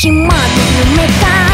決まで夢が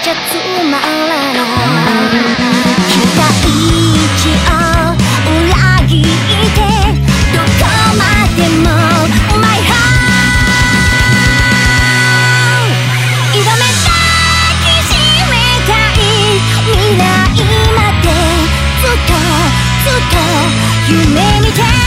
じゃつまらない期待値を裏切ってどこまでも My heart 挑めたきしめたい未来までずっとずっと夢見て